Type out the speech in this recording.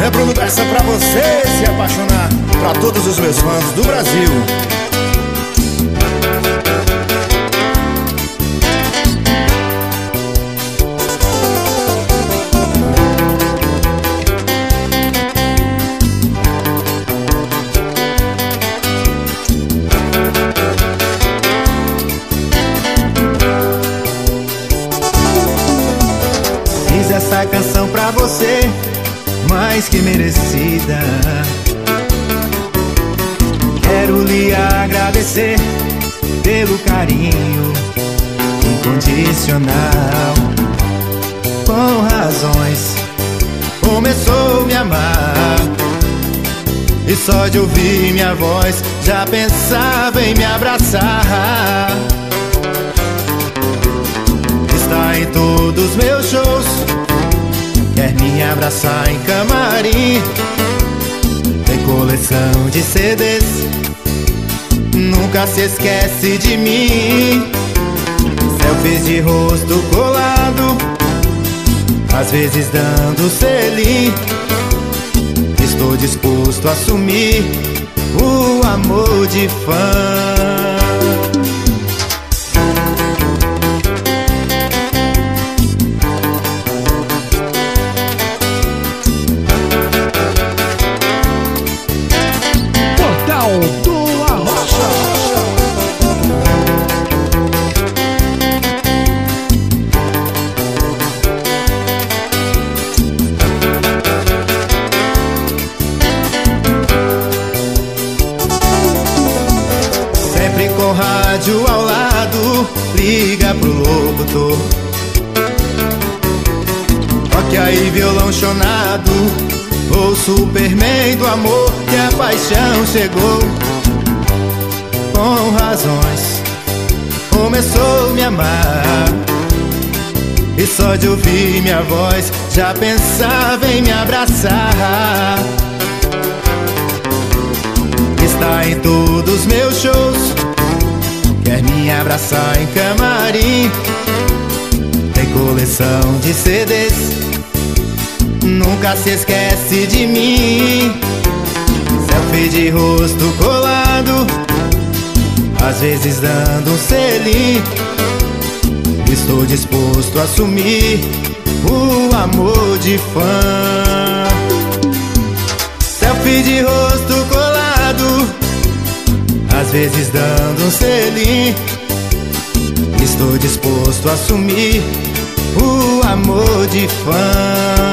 É Bessa pra você se apaixonar Pra todos os meus fãs do Brasil. Essa canção pra você, mais que merecida. Quero lhe agradecer pelo carinho incondicional. Com razões, começou a me amar. E só de ouvir minha voz, já pensava em me abraçar. Me abraçar em camarim. Tem coleção de CDs Nunca se esquece de mim. Selfies de rosto colado Às vezes dando selim. Estou disposto a assumir O amor de fã com rádio ao lado, liga pro locutor. Toque aí violão chonado, o Superman do amor que a paixão chegou. Com razões, começou a me amar. E só de ouvir minha voz, já pensava em me abraçar. Está em todos meus shows me abraçar em camarim. Tem coleção de CDs Nunca se esquece de mim. Selfie de rosto colado. Às vezes dando um selim. Estou disposto a assumir O amor de fã. Selfie de rosto colado. Às vezes dando um selim Estou disposto a assumir o amor de fã